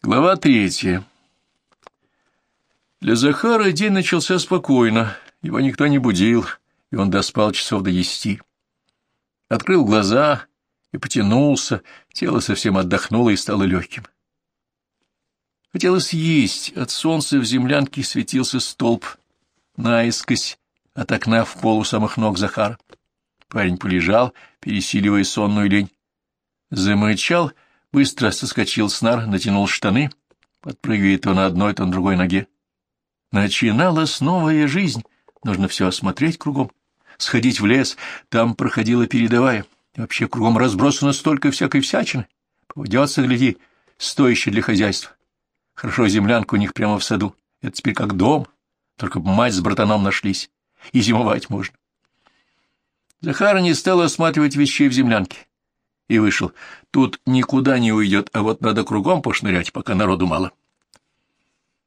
Глава третья. Для Захара день начался спокойно, его никто не будил, и он доспал часов до десяти. Открыл глаза и потянулся, тело совсем отдохнуло и стало легким. Хотелось есть, от солнца в землянке светился столб, наискось от окна в полу самых ног Захара. Парень полежал, пересиливая сонную лень. Замычал — быстро соскочил с нар, натянул штаны, подпрыгивая то на одной, то на другой ноге. Начиналась новая жизнь, нужно все осмотреть кругом, сходить в лес, там проходила передовая. вообще кругом разбросано столько всякой всячины. Поведется, гляди, стоящее для хозяйства. Хорошо, землянка у них прямо в саду. Это теперь как дом, только мать с братаном нашлись, и зимовать можно. Захар не стал осматривать вещей в землянке и вышел. Тут никуда не уйдет, а вот надо кругом пошнырять, пока народу мало.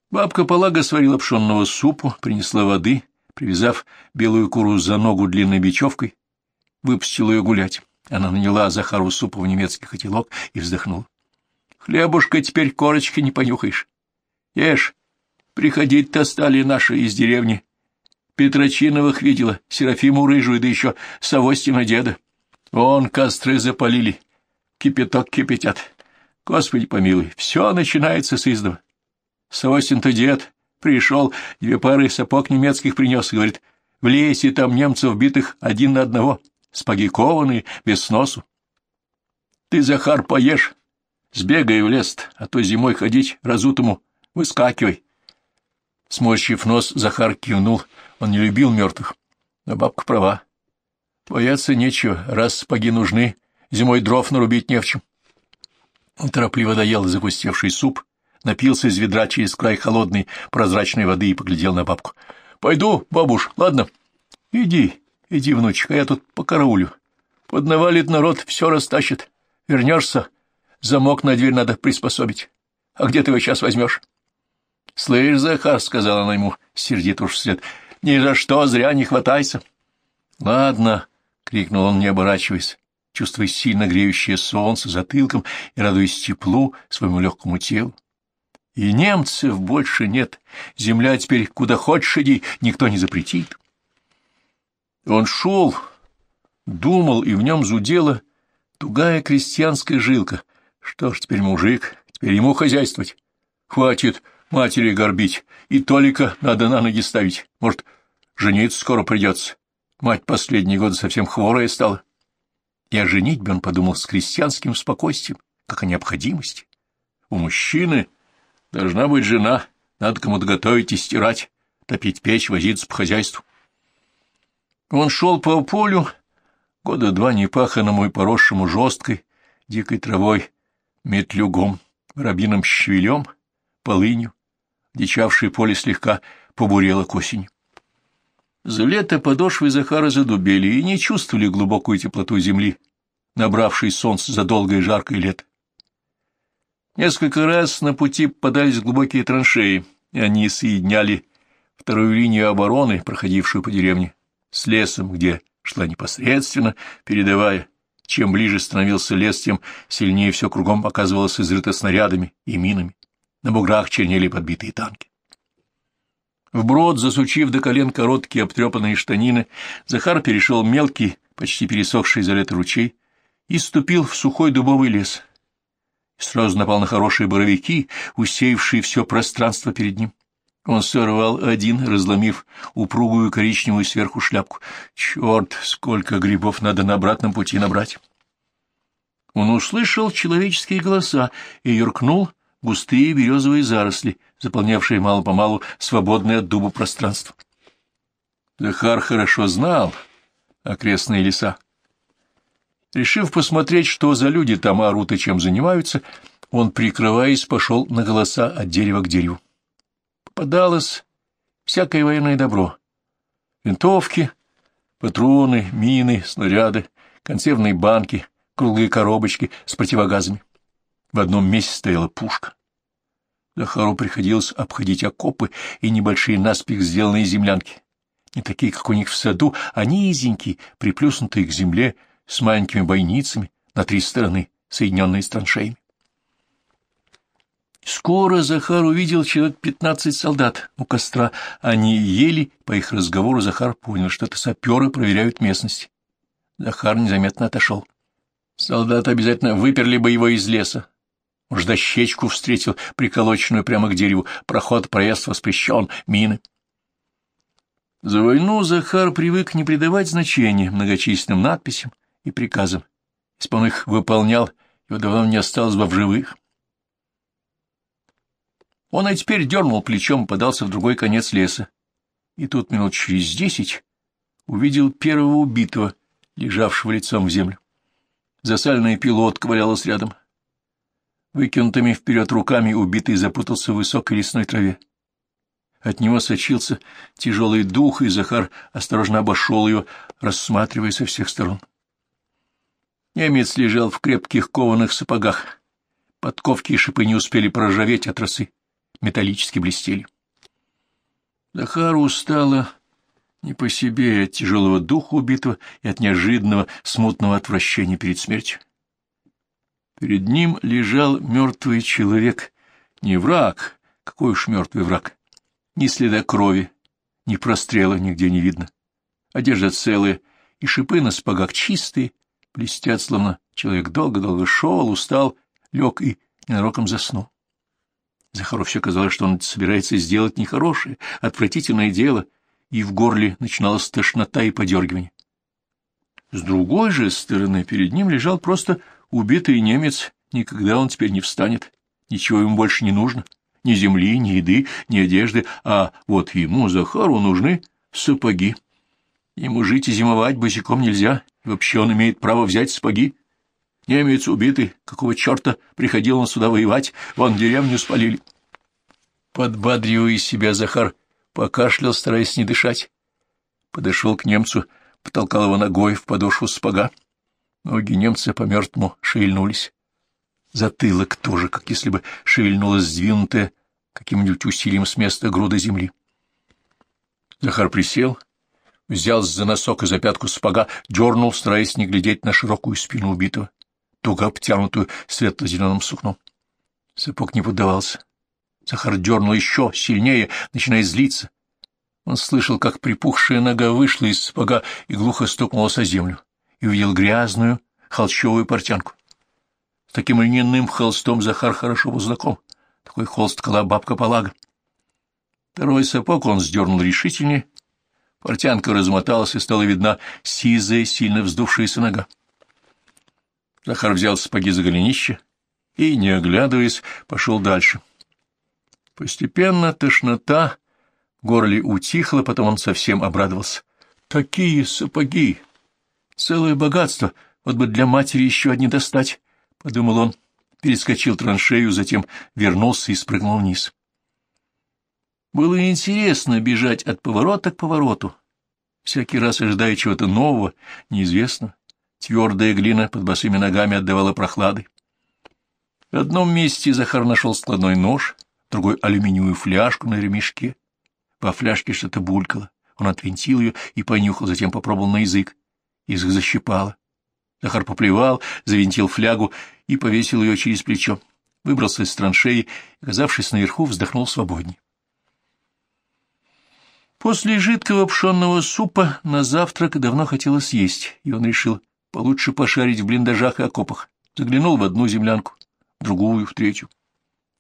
Бабка Полага сварила пшенного супу, принесла воды, привязав белую куру за ногу длинной бечевкой, выпустила ее гулять. Она наняла Захару супу в немецкий котелок и вздохнула. — Хлебушка теперь корочки не понюхаешь. Ешь, приходить-то стали наши из деревни. Петрочиновых видела, Серафиму рыжую, да еще Савостина деда. Вон костры запалили, кипяток кипятят. Господи помилуй, все начинается с издова. Сосин-то дед пришел, две пары сапог немецких принес, говорит, в лесе там немцев битых один на одного, спаги кованые, без сносу. Ты, Захар, поешь, сбегай в лес, а то зимой ходить разутому, выскакивай. Сморщив нос, Захар кивнул, он не любил мертвых, но бабка права. Бояться нечего, раз спаги нужны, зимой дров нарубить не в чем. Он торопливо доел запустевший суп, напился из ведра через край холодной прозрачной воды и поглядел на бабку. — Пойду, бабуш, ладно? — Иди, иди, внучка, я тут по караулю. Поднавалит народ, все растащит. Вернешься, замок на дверь надо приспособить. А где ты его сейчас возьмешь? — Слышь, Захар, — сказала она ему, сердито уж вслед, — ни за что зря не хватайся. — Ладно, — крикнул он, не оборачиваясь, чувствуя сильно греющее солнце затылком и радуясь теплу своему легкому телу. И немцев больше нет, земля теперь куда хочешь иди, никто не запретит. Он шел, думал, и в нем зудела тугая крестьянская жилка. Что ж, теперь мужик, теперь ему хозяйствовать. Хватит матери горбить, и Толика надо на ноги ставить. Может, жениться скоро придется. Мать последние годы совсем хворая стала. И о женитьбе он подумал с крестьянским спокойствием, как о необходимости. У мужчины должна быть жена, надо кому-то готовить и стирать, топить печь, возиться по хозяйству. Он шел по полю, года два непаханному и поросшему жесткой, дикой травой, метлюгом, рабином щавелем, полынью. Дичавшее поле слегка побурело к осени. За лето подошвы Захара задубели и не чувствовали глубокую теплоту земли, набравшей солнце за долгое жаркое лето. Несколько раз на пути попадались глубокие траншеи, и они соединяли вторую линию обороны, проходившую по деревне, с лесом, где шла непосредственно, передавая. Чем ближе становился лес, тем сильнее все кругом оказывалось изрыто снарядами и минами. На буграх чернели подбитые танки. Вброд, засучив до колен короткие обтрепанные штанины, Захар перешел мелкий, почти пересохший за лето ручей и ступил в сухой дубовый лес. Сразу напал на хорошие боровики, усеявшие все пространство перед ним. Он сорвал один, разломив упругую коричневую сверху шляпку. Черт, сколько грибов надо на обратном пути набрать! Он услышал человеческие голоса и юркнул густые березовые заросли, заполнявшие мало-помалу свободное от дуба пространство. Захар хорошо знал окрестные леса. Решив посмотреть, что за люди там орут и чем занимаются, он, прикрываясь, пошел на голоса от дерева к дереву. Попадалось всякое военное добро. Винтовки, патроны, мины, снаряды, консервные банки, круглые коробочки с противогазами. В одном месте стояла пушка. Захару приходилось обходить окопы и небольшие наспех сделанные землянки. Не такие, как у них в саду, а низенькие, приплюснутые к земле, с маленькими бойницами на три стороны, соединенные с траншеями. Скоро Захар увидел человек пятнадцать солдат у костра. Они ели, по их разговору Захар понял, что это саперы проверяют местность. Захар незаметно отошел. Солдаты обязательно выперли бы его из леса. Уж дощечку встретил, приколоченную прямо к дереву. Проход, проезд воспрещен, мины. За войну Захар привык не придавать значения многочисленным надписям и приказам. Если он их выполнял, его давно не осталось бы в живых. Он и теперь дернул плечом подался в другой конец леса. И тут минут через десять увидел первого убитого, лежавшего лицом в землю. Засальная пилотка валялась рядом. Выкинутыми вперед руками убитый запутался в высокой лесной траве. От него сочился тяжелый дух, и Захар осторожно обошел ее, рассматривая со всех сторон. Немец лежал в крепких кованых сапогах. Подковки и шипы не успели проржаветь от росы, металлически блестели. Захару устало не по себе от тяжелого духа убитого и от неожиданного смутного отвращения перед смертью. Перед ним лежал мертвый человек, не враг, какой уж мертвый враг, ни следа крови, ни прострела нигде не видно. Одежда целая, и шипы на спагах чистые, блестят, словно человек долго-долго шел, устал, лег и ненароком заснул. Захару все казалось, что он собирается сделать нехорошее, отвратительное дело, и в горле начиналась тошнота и подергивание. С другой же стороны перед ним лежал просто убитый немец, никогда он теперь не встанет, ничего ему больше не нужно, ни земли, ни еды, ни одежды, а вот ему, Захару, нужны сапоги. Ему жить и зимовать босиком нельзя, и вообще он имеет право взять сапоги. Немец убитый, какого черта приходил он сюда воевать, вон деревню спалили. Подбадривая себя, Захар покашлял, стараясь не дышать. Подошел к немцу, потолкал его ногой в подошву сапога. Ноги немца по-мертвому шевельнулись. Затылок тоже, как если бы шевельнулась сдвинутая каким-нибудь усилием с места груда земли. Захар присел, взял за носок и за пятку сапога, дернул, стараясь не глядеть на широкую спину убитого, туго обтянутую светло-зеленым сукном. Сапог не поддавался. Захар дернул еще сильнее, начиная злиться. Он слышал, как припухшая нога вышла из сапога и глухо стукнулась о землю, и увидел грязную холщовую портянку. С таким льняным холстом Захар хорошо был знаком. Такой холст ткала бабка Палага. Второй сапог он сдернул решительнее. Портянка размоталась, и стала видна сизая, сильно вздувшаяся нога. Захар взял сапоги за голенище и, не оглядываясь, пошел дальше. Постепенно тошнота в горле утихла, потом он совсем обрадовался. Такие сапоги! Целое богатство! Вот бы для матери еще одни достать! — подумал он, перескочил траншею, затем вернулся и спрыгнул вниз. Было интересно бежать от поворота к повороту, всякий раз ожидая чего-то нового, неизвестного. Твердая глина под босыми ногами отдавала прохладой. В одном месте Захар нашел складной нож, другой — алюминиевую фляжку на ремешке. Во фляжке что-то булькало. Он отвинтил ее и понюхал, затем попробовал на язык. Язык защипало. Захар поплевал, завинтил флягу и повесил ее через плечо. Выбрался из траншеи, оказавшись наверху, вздохнул свободнее. После жидкого пшенного супа на завтрак давно хотелось есть, и он решил получше пошарить в блиндажах и окопах. Заглянул в одну землянку, в другую, в третью.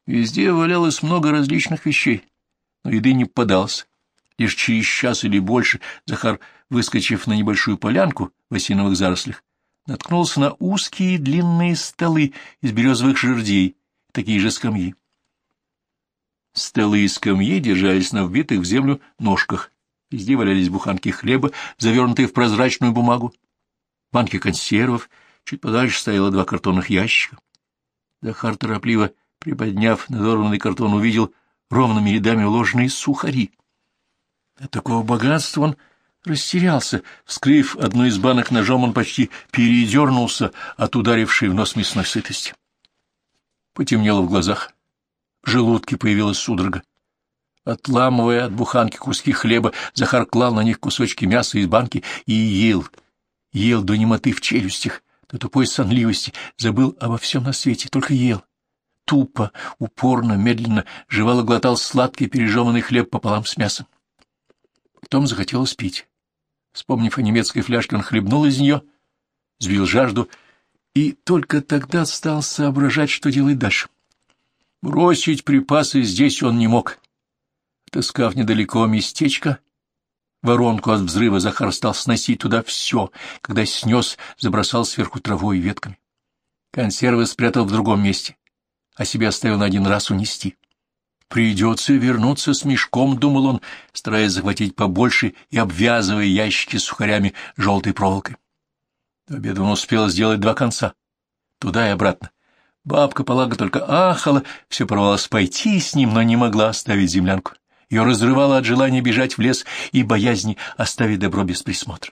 Везде валялось много различных вещей, но еды не попадалось. Лишь через час или больше Захар, выскочив на небольшую полянку в осиновых зарослях, наткнулся на узкие длинные столы из березовых жердей, такие же скамьи. Столы и скамьи держались на вбитых в землю ножках. Везде валялись буханки хлеба, завернутые в прозрачную бумагу, банки консервов, чуть подальше стояло два картонных ящика. Захар торопливо, приподняв надорванный картон, увидел ровными рядами уложенные сухари. От такого богатства он растерялся. Вскрыв одну из банок ножом, он почти передернулся от ударившей в нос мясной сытости. Потемнело в глазах. В желудке появилась судорога. Отламывая от буханки куски хлеба, Захар клал на них кусочки мяса из банки и ел. Ел до немоты в челюстях, до тупой сонливости, забыл обо всем на свете, только ел. тупо, упорно, медленно жевал и глотал сладкий пережеванный хлеб пополам с мясом. Потом захотелось пить. Вспомнив о немецкой фляжке, он хлебнул из нее, сбил жажду и только тогда стал соображать, что делать дальше. Бросить припасы здесь он не мог. Отыскав недалеко местечко, воронку от взрыва, Захар стал сносить туда все, когда снес, забросал сверху травой и ветками. Консервы спрятал в другом месте, а себе оставил на один раз унести. Придется вернуться с мешком, — думал он, стараясь захватить побольше и обвязывая ящики сухарями желтой проволокой. До обеда он успел сделать два конца, туда и обратно. Бабка Палага только ахала, все порвалось пойти с ним, но не могла оставить землянку. Ее разрывало от желания бежать в лес и боязни оставить добро без присмотра.